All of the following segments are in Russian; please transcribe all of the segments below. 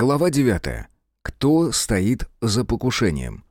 Глава 9. Кто стоит за покушением?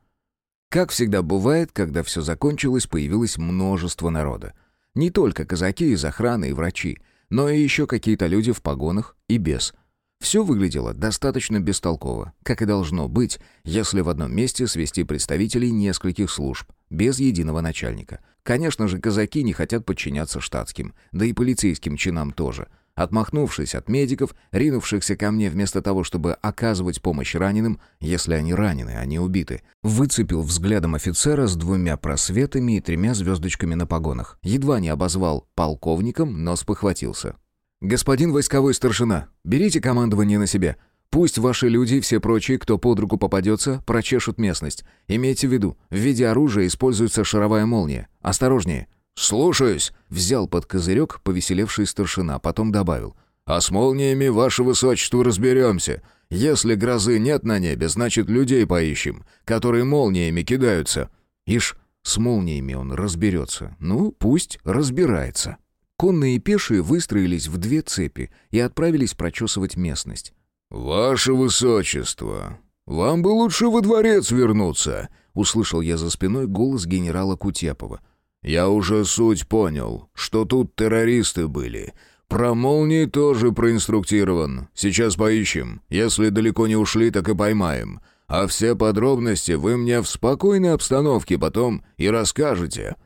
Как всегда бывает, когда все закончилось, появилось множество народа. Не только казаки из охраны и врачи, но и еще какие-то люди в погонах и без. Все выглядело достаточно бестолково, как и должно быть, если в одном месте свести представителей нескольких служб, без единого начальника. Конечно же, казаки не хотят подчиняться штатским, да и полицейским чинам тоже – Отмахнувшись от медиков, ринувшихся ко мне вместо того, чтобы оказывать помощь раненым, если они ранены, а не убиты, выцепил взглядом офицера с двумя просветами и тремя звездочками на погонах. Едва не обозвал полковником, но спохватился. «Господин войсковой старшина, берите командование на себя. Пусть ваши люди и все прочие, кто под руку попадется, прочешут местность. Имейте в виду, в виде оружия используется шаровая молния. Осторожнее!» «Слушаюсь!» — взял под козырек повеселевший старшина, потом добавил. «А с молниями, ваше высочество, разберемся. Если грозы нет на небе, значит, людей поищем, которые молниями кидаются». Ишь, с молниями он разберется. Ну, пусть разбирается. Конные и пешие выстроились в две цепи и отправились прочесывать местность. «Ваше высочество, вам бы лучше во дворец вернуться», — услышал я за спиной голос генерала Кутепова. Я уже суть понял, что тут террористы были. Про молнии тоже проинструктирован. Сейчас поищем. Если далеко не ушли, так и поймаем. А все подробности вы мне в спокойной обстановке потом и расскажете».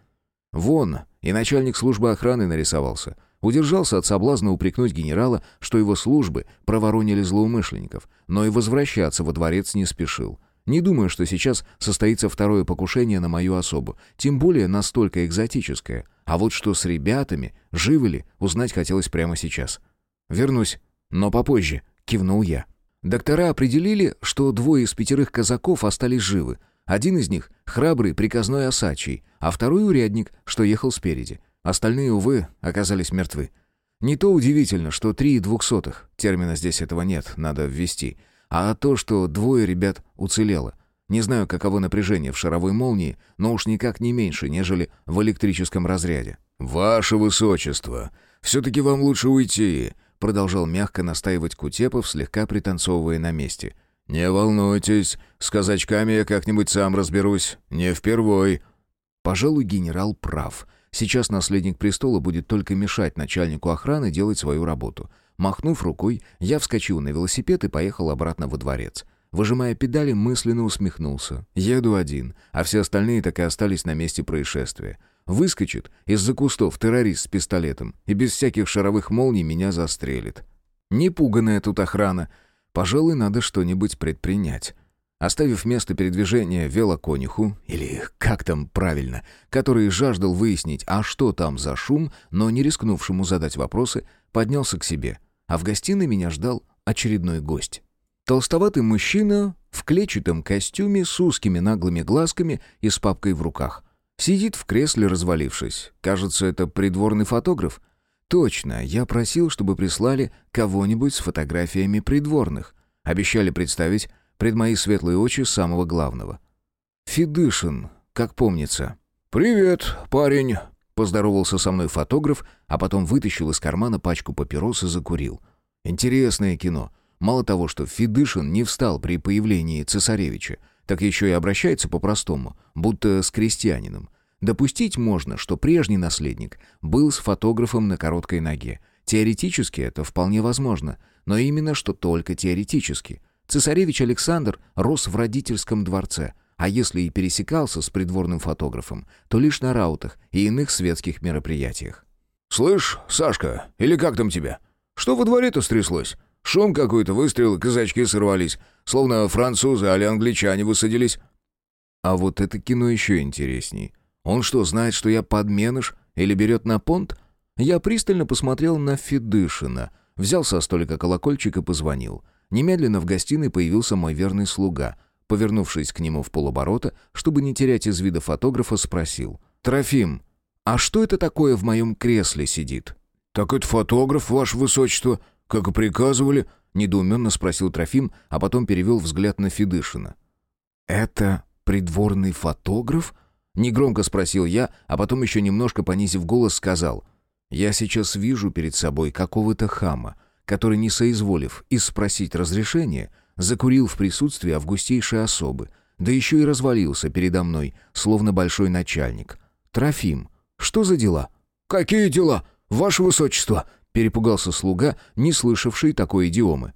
Вон, и начальник службы охраны нарисовался. Удержался от соблазна упрекнуть генерала, что его службы проворонили злоумышленников, но и возвращаться во дворец не спешил. Не думаю, что сейчас состоится второе покушение на мою особу, тем более настолько экзотическое. А вот что с ребятами, живы ли, узнать хотелось прямо сейчас. «Вернусь, но попозже», — кивнул я. Доктора определили, что двое из пятерых казаков остались живы. Один из них — храбрый приказной осачий, а второй — урядник, что ехал спереди. Остальные, увы, оказались мертвы. Не то удивительно, что три двухсотых, термина здесь этого нет, надо ввести — а то, что двое ребят уцелело. Не знаю, каково напряжение в шаровой молнии, но уж никак не меньше, нежели в электрическом разряде. «Ваше высочество, все-таки вам лучше уйти», продолжал мягко настаивать Кутепов, слегка пританцовывая на месте. «Не волнуйтесь, с казачками я как-нибудь сам разберусь, не впервой». Пожалуй, генерал прав. Сейчас наследник престола будет только мешать начальнику охраны делать свою работу — Махнув рукой, я вскочил на велосипед и поехал обратно во дворец. Выжимая педали, мысленно усмехнулся. Еду один, а все остальные так и остались на месте происшествия. Выскочит из-за кустов террорист с пистолетом и без всяких шаровых молний меня застрелит. Непуганная тут охрана. Пожалуй, надо что-нибудь предпринять. Оставив место передвижения велокониху, или как там правильно, который жаждал выяснить, а что там за шум, но не рискнувшему задать вопросы, поднялся к себе — а в гостиной меня ждал очередной гость. Толстоватый мужчина в клетчатом костюме с узкими наглыми глазками и с папкой в руках. Сидит в кресле, развалившись. Кажется, это придворный фотограф. Точно, я просил, чтобы прислали кого-нибудь с фотографиями придворных. Обещали представить пред мои светлые очи самого главного. Федышин, как помнится. «Привет, парень», Поздоровался со мной фотограф, а потом вытащил из кармана пачку папирос и закурил. Интересное кино. Мало того, что Федышин не встал при появлении цесаревича, так еще и обращается по-простому, будто с крестьянином. Допустить можно, что прежний наследник был с фотографом на короткой ноге. Теоретически это вполне возможно, но именно что только теоретически. Цесаревич Александр рос в родительском дворце – а если и пересекался с придворным фотографом, то лишь на раутах и иных светских мероприятиях. «Слышь, Сашка, или как там тебя? Что во дворе-то стряслось? Шум какой-то, выстрелы, казачки сорвались, словно французы или англичане высадились». А вот это кино еще интересней. Он что, знает, что я подменыш или берет на понт? Я пристально посмотрел на Федышина, взял со столика колокольчик и позвонил. Немедленно в гостиной появился мой верный слуга — Повернувшись к нему в полоборота, чтобы не терять из вида фотографа, спросил. «Трофим, а что это такое в моем кресле сидит?» «Так это фотограф, ваше высочество, как и приказывали», — недоуменно спросил Трофим, а потом перевел взгляд на Федышина. «Это придворный фотограф?» — негромко спросил я, а потом еще немножко понизив голос сказал. «Я сейчас вижу перед собой какого-то хама, который, не соизволив и спросить разрешения, Закурил в присутствии августейшей особы. Да еще и развалился передо мной, словно большой начальник. «Трофим, что за дела?» «Какие дела, ваше высочество?» Перепугался слуга, не слышавший такой идиомы.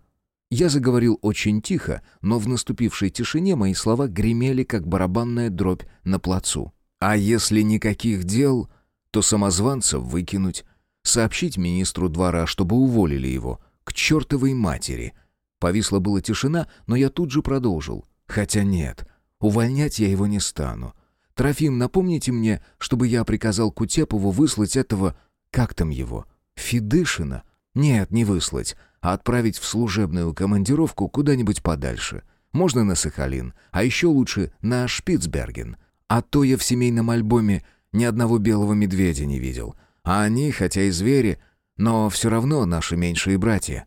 Я заговорил очень тихо, но в наступившей тишине мои слова гремели, как барабанная дробь на плацу. А если никаких дел, то самозванца выкинуть, сообщить министру двора, чтобы уволили его, к чертовой матери. Повисла была тишина, но я тут же продолжил. Хотя нет, увольнять я его не стану. Трофим, напомните мне, чтобы я приказал Кутепову выслать этого... Как там его? Федышина? Нет, не выслать, а отправить в служебную командировку куда-нибудь подальше. Можно на Сахалин, а еще лучше на Шпицберген. А то я в семейном альбоме ни одного белого медведя не видел. А они, хотя и звери, но все равно наши меньшие братья.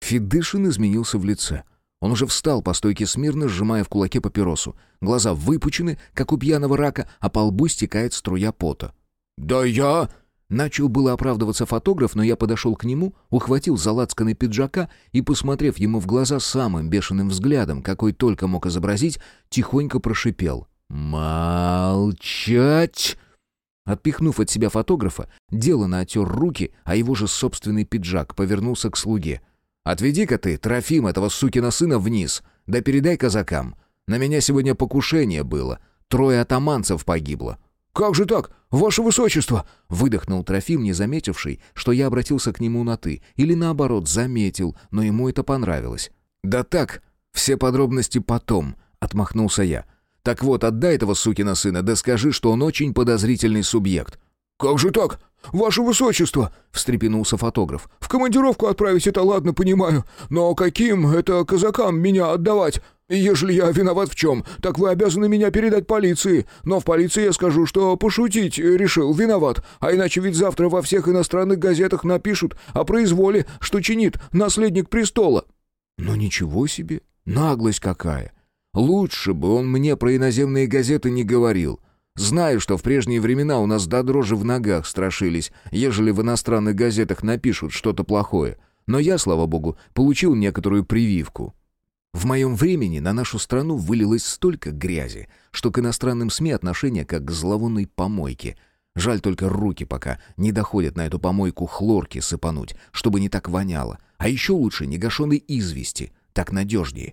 Федышин изменился в лице. Он уже встал по стойке смирно, сжимая в кулаке папиросу. Глаза выпучены, как у пьяного рака, а по лбу стекает струя пота. «Да я...» Начал было оправдываться фотограф, но я подошел к нему, ухватил за лацканы пиджака и, посмотрев ему в глаза самым бешеным взглядом, какой только мог изобразить, тихонько прошипел. «Молчать!» Отпихнув от себя фотографа, делано отер руки, а его же собственный пиджак повернулся к слуге. «Отведи-ка ты, Трофим, этого сукина сына вниз, да передай казакам. На меня сегодня покушение было, трое атаманцев погибло. «Как же так, ваше высочество?» — выдохнул Трофим, не заметивший, что я обратился к нему на «ты», или наоборот, заметил, но ему это понравилось. «Да так, все подробности потом», — отмахнулся я. «Так вот, отдай этого сукина сына, да скажи, что он очень подозрительный субъект». «Как же так? Ваше высочество!» — встрепенулся фотограф. «В командировку отправить это ладно, понимаю, но каким это казакам меня отдавать? ежели я виноват в чем, так вы обязаны меня передать полиции. Но в полиции я скажу, что пошутить решил, виноват. А иначе ведь завтра во всех иностранных газетах напишут о произволе, что чинит наследник престола». «Ну ничего себе! Наглость какая! Лучше бы он мне про иноземные газеты не говорил». Знаю, что в прежние времена у нас до дрожи в ногах страшились, ежели в иностранных газетах напишут что-то плохое. Но я, слава богу, получил некоторую прививку. В моем времени на нашу страну вылилось столько грязи, что к иностранным СМИ отношение как к зловонной помойке. Жаль только руки пока не доходят на эту помойку хлорки сыпануть, чтобы не так воняло. А еще лучше негашенной извести, так надежнее.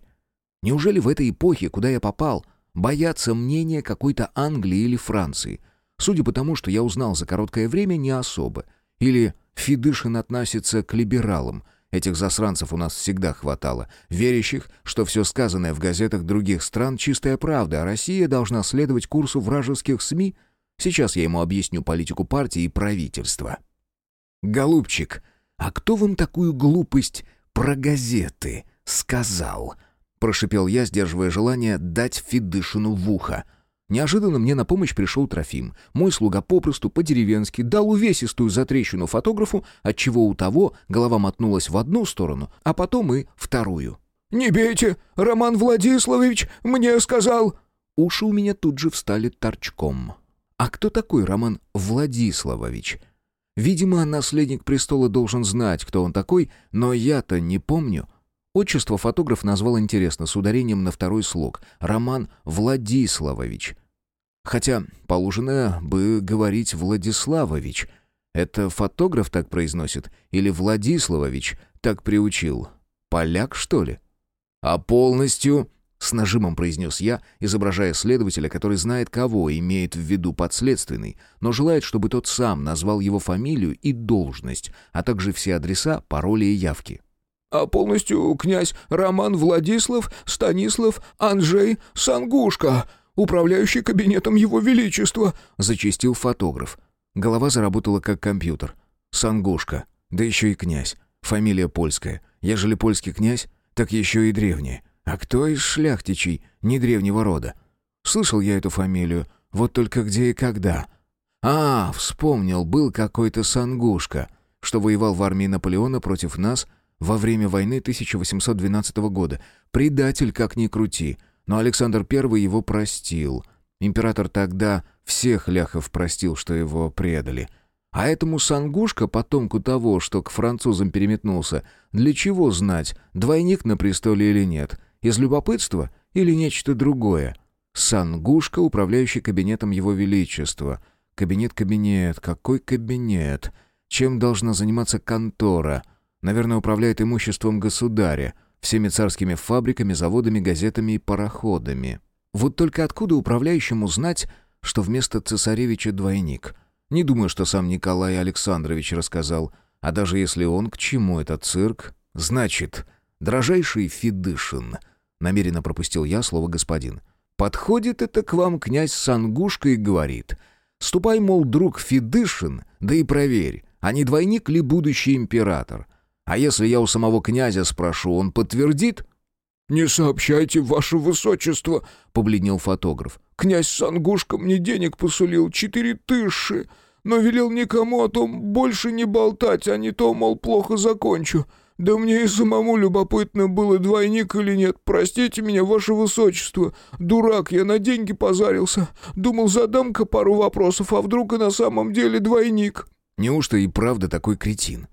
Неужели в этой эпохе, куда я попал, боятся мнения какой-то Англии или Франции? Судя по тому, что я узнал за короткое время, не особо. Или Федышин относится к либералам, Этих засранцев у нас всегда хватало, верящих, что все сказанное в газетах других стран — чистая правда, а Россия должна следовать курсу вражеских СМИ. Сейчас я ему объясню политику партии и правительства. «Голубчик, а кто вам такую глупость про газеты сказал?» Прошипел я, сдерживая желание дать Федышину в ухо. Неожиданно мне на помощь пришел Трофим. Мой слуга попросту, по-деревенски, дал увесистую затрещину фотографу, отчего у того голова мотнулась в одну сторону, а потом и вторую. «Не бейте! Роман Владиславович мне сказал...» Уши у меня тут же встали торчком. «А кто такой Роман Владиславович?» Видимо, наследник престола должен знать, кто он такой, но я-то не помню. Отчество фотограф назвал интересно, с ударением на второй слог. Роман Владиславович. Хотя положено бы говорить Владиславович. Это фотограф так произносит? Или Владиславович так приучил? Поляк, что ли? А полностью... С нажимом произнес я, изображая следователя, который знает, кого имеет в виду подследственный, но желает, чтобы тот сам назвал его фамилию и должность, а также все адреса, пароли и явки. «А полностью князь Роман Владислав Станислав Анжей Сангушка», управляющий кабинетом Его Величества», — зачистил фотограф. Голова заработала как компьютер. «Сангушка. Да еще и князь. Фамилия польская. Ежели польский князь, так еще и древняя. А кто из шляхтичей не древнего рода? Слышал я эту фамилию, вот только где и когда. А, вспомнил, был какой-то Сангушка, что воевал в армии Наполеона против нас во время войны 1812 года. Предатель, как ни крути. Но Александр I его простил. Император тогда всех ляхов простил, что его предали. А этому Сангушка, потомку того, что к французам переметнулся, для чего знать, двойник на престоле или нет? Из любопытства или нечто другое? Сангушка, управляющий кабинетом Его Величества. Кабинет-кабинет. Какой кабинет? Чем должна заниматься контора? Наверное, управляет имуществом государя. Всеми царскими фабриками, заводами, газетами и пароходами. Вот только откуда управляющему знать, что вместо цесаревича двойник? Не думаю, что сам Николай Александрович рассказал. А даже если он, к чему этот цирк? Значит, дрожайший Федышин. Намеренно пропустил я слово господин. Подходит это к вам князь Сангушка и говорит. Ступай, мол, друг Федышин, да и проверь, а не двойник ли будущий император? А если я у самого князя спрошу, он подтвердит? «Не сообщайте, ваше высочество», — побледнел фотограф. «Князь Сангушка мне денег посулил, четыре тысячи, но велел никому о том больше не болтать, а не то, мол, плохо закончу. Да мне и самому любопытно было, двойник или нет. Простите меня, ваше высочество. Дурак, я на деньги позарился. Думал, задам-ка пару вопросов, а вдруг и на самом деле двойник». «Неужто и правда такой кретин?»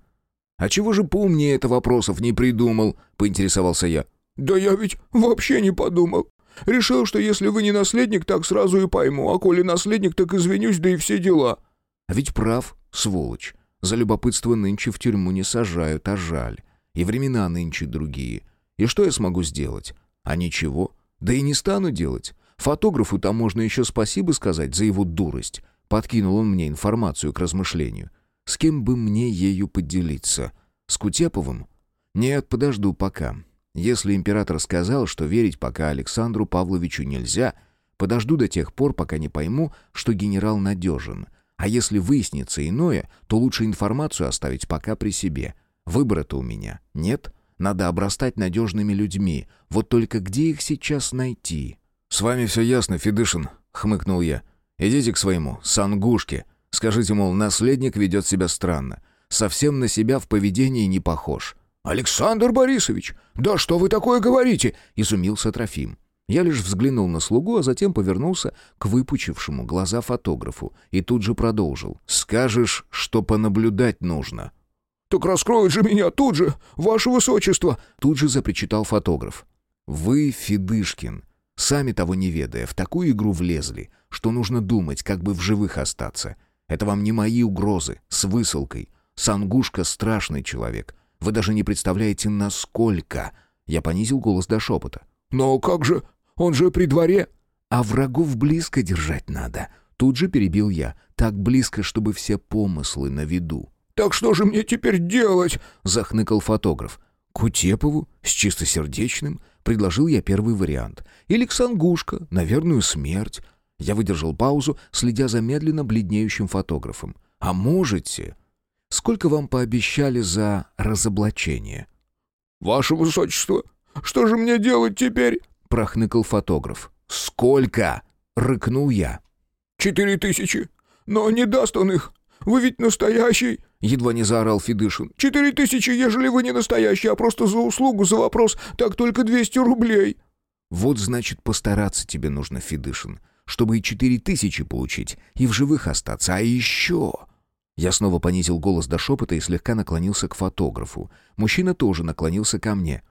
«А чего же поумнее это вопросов не придумал?» — поинтересовался я. «Да я ведь вообще не подумал. Решил, что если вы не наследник, так сразу и пойму, а коли наследник, так извинюсь, да и все дела». А ведь прав, сволочь. За любопытство нынче в тюрьму не сажают, а жаль. И времена нынче другие. И что я смогу сделать? А ничего. Да и не стану делать. Фотографу-то можно еще спасибо сказать за его дурость. Подкинул он мне информацию к размышлению. С кем бы мне ею поделиться? С Кутеповым? Нет, подожду пока. Если император сказал, что верить пока Александру Павловичу нельзя, подожду до тех пор, пока не пойму, что генерал надежен. А если выяснится иное, то лучше информацию оставить пока при себе. Выбора-то у меня нет. Надо обрастать надежными людьми. Вот только где их сейчас найти? «С вами все ясно, Федышин», — хмыкнул я. «Идите к своему, Сангушке. Скажите, мол, наследник ведет себя странно. Совсем на себя в поведении не похож». «Александр Борисович, да что вы такое говорите?» — изумился Трофим. Я лишь взглянул на слугу, а затем повернулся к выпучившему глаза фотографу и тут же продолжил. «Скажешь, что понаблюдать нужно». «Так раскроют же меня тут же, ваше высочество!» Тут же запричитал фотограф. «Вы, Федышкин, сами того не ведая, в такую игру влезли, что нужно думать, как бы в живых остаться. Это вам не мои угрозы, с высылкой. Сангушка — страшный человек. Вы даже не представляете, насколько...» Я понизил голос до шепота. «Но как же? Он же при дворе...» «А врагов близко держать надо». Тут же перебил я. Так близко, чтобы все помыслы на виду. «Так что же мне теперь делать?» — захныкал фотограф. «Кутепову с чистосердечным?» — предложил я первый вариант. «Или к на верную смерть». Я выдержал паузу, следя за медленно бледнеющим фотографом. «А можете...» «Сколько вам пообещали за разоблачение?» «Ваше высочество, что же мне делать теперь?» — прохныкал фотограф. «Сколько?» — рыкнул я. «Четыре тысячи. Но не даст он их. Вы ведь настоящий!» — едва не заорал Федышин. «Четыре тысячи, ежели вы не настоящий, а просто за услугу, за вопрос, так только двести рублей». «Вот, значит, постараться тебе нужно, Федышин, чтобы и четыре тысячи получить, и в живых остаться, а еще...» Я снова понизил голос до шепота и слегка наклонился к фотографу. Мужчина тоже наклонился ко мне.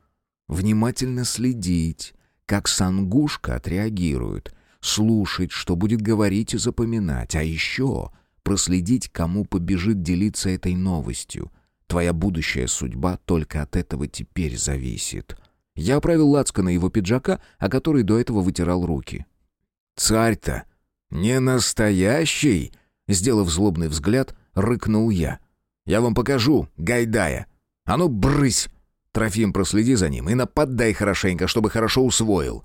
Внимательно следить, как сангушка отреагирует, слушать, что будет говорить и запоминать, а еще проследить, кому побежит делиться этой новостью. Твоя будущая судьба только от этого теперь зависит. Я оправил лацко на его пиджака, о который до этого вытирал руки. «Царь-то не настоящий!» Сделав злобный взгляд, рыкнул я. «Я вам покажу, Гайдая! А ну, брысь!» Трофим, проследи за ним и нападай хорошенько, чтобы хорошо усвоил.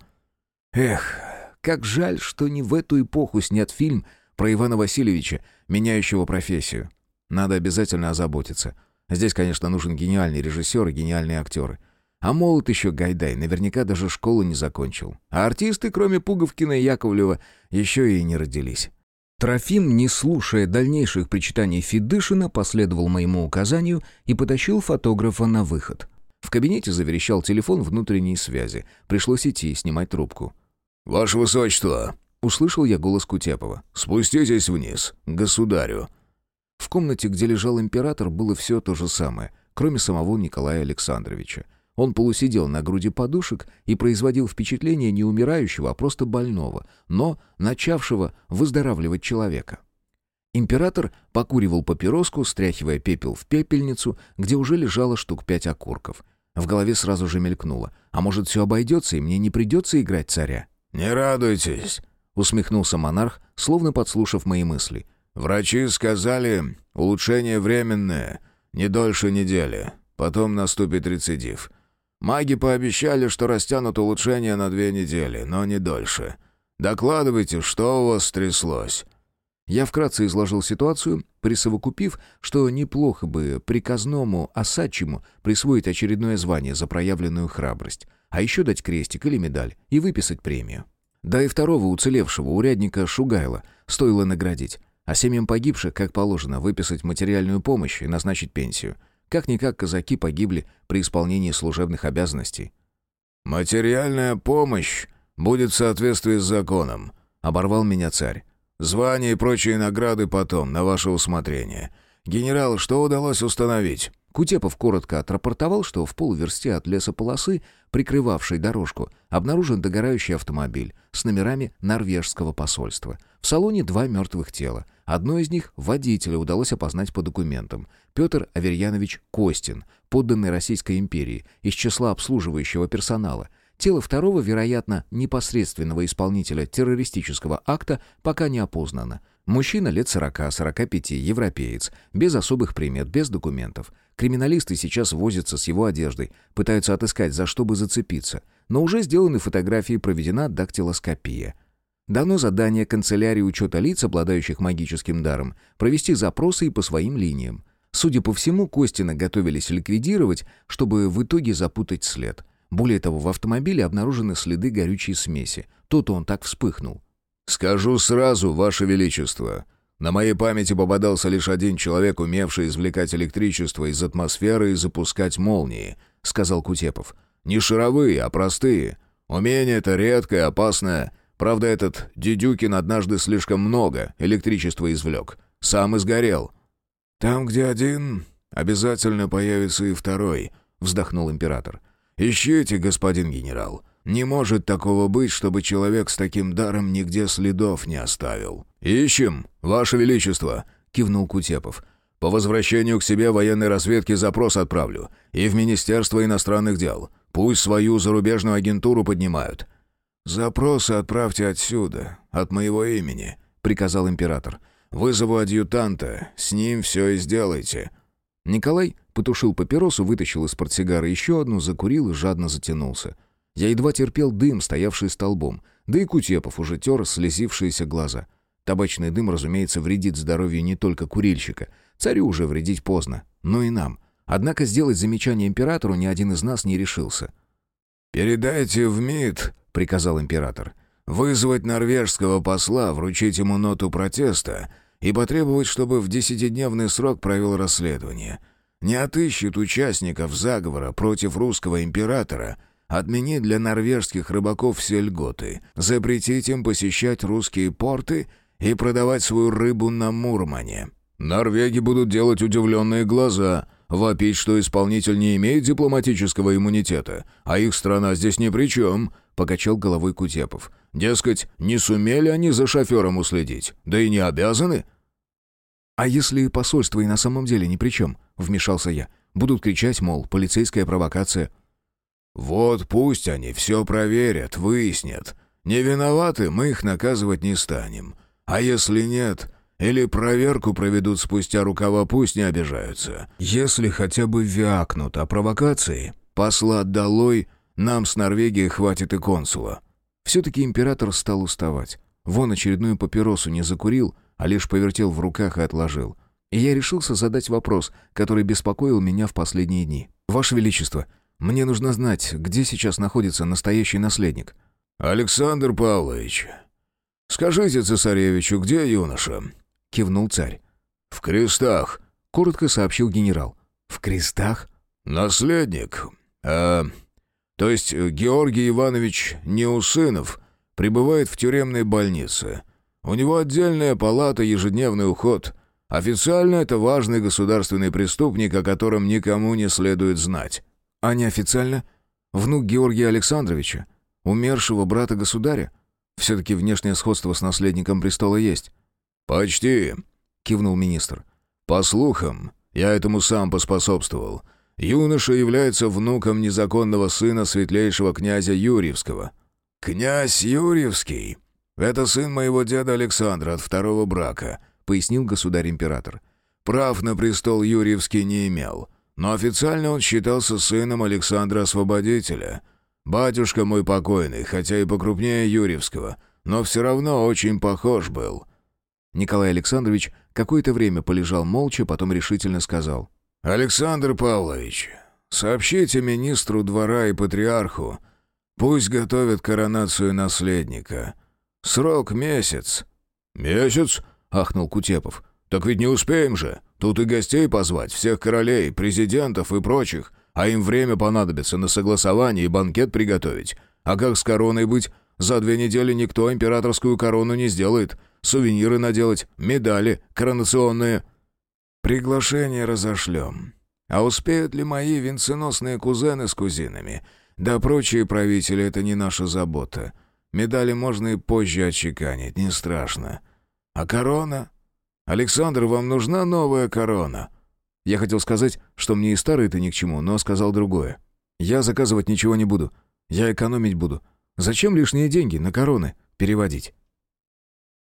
Эх, как жаль, что не в эту эпоху снят фильм про Ивана Васильевича, меняющего профессию. Надо обязательно озаботиться. Здесь, конечно, нужен гениальный режиссер и гениальные актеры. А молод еще Гайдай, наверняка даже школу не закончил. А артисты, кроме Пуговкина и Яковлева, еще и не родились. Трофим, не слушая дальнейших причитаний Федышина, последовал моему указанию и потащил фотографа на выход. В кабинете заверещал телефон внутренней связи. Пришлось идти и снимать трубку. «Ваше высочество!» — услышал я голос Кутепова. «Спуститесь вниз, государю!» В комнате, где лежал император, было все то же самое, кроме самого Николая Александровича. Он полусидел на груди подушек и производил впечатление не умирающего, а просто больного, но начавшего выздоравливать человека. Император покуривал папироску, стряхивая пепел в пепельницу, где уже лежало штук пять окурков. В голове сразу же мелькнуло. «А может, все обойдется, и мне не придется играть царя?» «Не радуйтесь», — усмехнулся монарх, словно подслушав мои мысли. «Врачи сказали, улучшение временное, не дольше недели. Потом наступит рецидив. Маги пообещали, что растянут улучшение на две недели, но не дольше. Докладывайте, что у вас стряслось». Я вкратце изложил ситуацию, присовокупив, что неплохо бы приказному Осадчему присвоить очередное звание за проявленную храбрость, а еще дать крестик или медаль и выписать премию. Да и второго уцелевшего урядника Шугайла стоило наградить, а семьям погибших, как положено, выписать материальную помощь и назначить пенсию. Как-никак казаки погибли при исполнении служебных обязанностей. «Материальная помощь будет в соответствии с законом», — оборвал меня царь. Звания и прочие награды потом, на ваше усмотрение. Генерал, что удалось установить?» Кутепов коротко отрапортовал, что в полуверсте от лесополосы, прикрывавшей дорожку, обнаружен догорающий автомобиль с номерами норвежского посольства. В салоне два мертвых тела. Одно из них водителя удалось опознать по документам. Петр Аверьянович Костин, подданный Российской империи, из числа обслуживающего персонала. Тело второго, вероятно, непосредственного исполнителя террористического акта пока не опознано. Мужчина лет 40-45, европеец, без особых примет, без документов. Криминалисты сейчас возятся с его одеждой, пытаются отыскать, за что бы зацепиться. Но уже сделаны фотографии, проведена дактилоскопия. Дано задание канцелярии учета лиц, обладающих магическим даром, провести запросы и по своим линиям. Судя по всему, Костина готовились ликвидировать, чтобы в итоге запутать след – более того, в автомобиле обнаружены следы горючей смеси. Тут он так вспыхнул. «Скажу сразу, Ваше Величество, на моей памяти попадался лишь один человек, умевший извлекать электричество из атмосферы и запускать молнии», — сказал Кутепов. «Не шаровые, а простые. Умение это редкое, опасное. Правда, этот Дедюкин однажды слишком много электричества извлек. Сам и сгорел». «Там, где один, обязательно появится и второй», — вздохнул император. «Ищите, господин генерал. Не может такого быть, чтобы человек с таким даром нигде следов не оставил». «Ищем, ваше величество», — кивнул Кутепов. «По возвращению к себе военной разведки запрос отправлю. И в Министерство иностранных дел. Пусть свою зарубежную агентуру поднимают». «Запросы отправьте отсюда, от моего имени», — приказал император. «Вызову адъютанта, с ним все и сделайте». Николай Потушил папиросу, вытащил из портсигара еще одну, закурил и жадно затянулся. Я едва терпел дым, стоявший столбом, да и Кутепов уже тер слезившиеся глаза. Табачный дым, разумеется, вредит здоровью не только курильщика. Царю уже вредить поздно, но и нам. Однако сделать замечание императору ни один из нас не решился. «Передайте в МИД», — приказал император, — «вызвать норвежского посла, вручить ему ноту протеста и потребовать, чтобы в десятидневный срок провел расследование» не отыщет участников заговора против русского императора, отменить для норвежских рыбаков все льготы, запретить им посещать русские порты и продавать свою рыбу на Мурмане. Норвеги будут делать удивленные глаза, вопить, что исполнитель не имеет дипломатического иммунитета, а их страна здесь ни при чем, — покачал головой Кутепов. Дескать, не сумели они за шофером уследить, да и не обязаны. «А если посольство и на самом деле ни при чем?» — вмешался я. «Будут кричать, мол, полицейская провокация». «Вот пусть они все проверят, выяснят. Не виноваты, мы их наказывать не станем. А если нет, или проверку проведут спустя рукава, пусть не обижаются. Если хотя бы вякнут о провокации, посла долой, нам с Норвегии хватит и консула». Все-таки император стал уставать. Вон очередную папиросу не закурил, а лишь повертел в руках и отложил. И я решился задать вопрос, который беспокоил меня в последние дни. «Ваше Величество, мне нужно знать, где сейчас находится настоящий наследник». «Александр Павлович, скажите цесаревичу, где юноша?» — кивнул царь. «В крестах», — коротко сообщил генерал. «В крестах?» «Наследник. А, то есть Георгий Иванович Неусынов пребывает в тюремной больнице. У него отдельная палата, ежедневный уход. Официально это важный государственный преступник, о котором никому не следует знать». А неофициально? Внук Георгия Александровича? Умершего брата государя? Все-таки внешнее сходство с наследником престола есть». «Почти», — кивнул министр. «По слухам, я этому сам поспособствовал. Юноша является внуком незаконного сына светлейшего князя Юрьевского». «Князь Юрьевский? Это сын моего деда Александра от второго брака», — пояснил государь-император. «Прав на престол Юрьевский не имел, но официально он считался сыном Александра Освободителя. Батюшка мой покойный, хотя и покрупнее Юрьевского, но все равно очень похож был». Николай Александрович какое-то время полежал молча, потом решительно сказал. «Александр Павлович, сообщите министру двора и патриарху, пусть готовят коронацию наследника. Срок месяц». «Месяц?» — ахнул Кутепов. «Так ведь не успеем же. Тут и гостей позвать, всех королей, президентов и прочих, а им время понадобится на согласование и банкет приготовить. А как с короной быть? За две недели никто императорскую корону не сделает. Сувениры наделать, медали коронационные». Приглашение разошлем. А успеют ли мои венценосные кузены с кузинами? Да прочие правители — это не наша забота. Медали можно и позже отчеканить, не страшно. А корона? Александр, вам нужна новая корона?» Я хотел сказать, что мне и старые-то ни к чему, но сказал другое. «Я заказывать ничего не буду. Я экономить буду. Зачем лишние деньги на короны переводить?»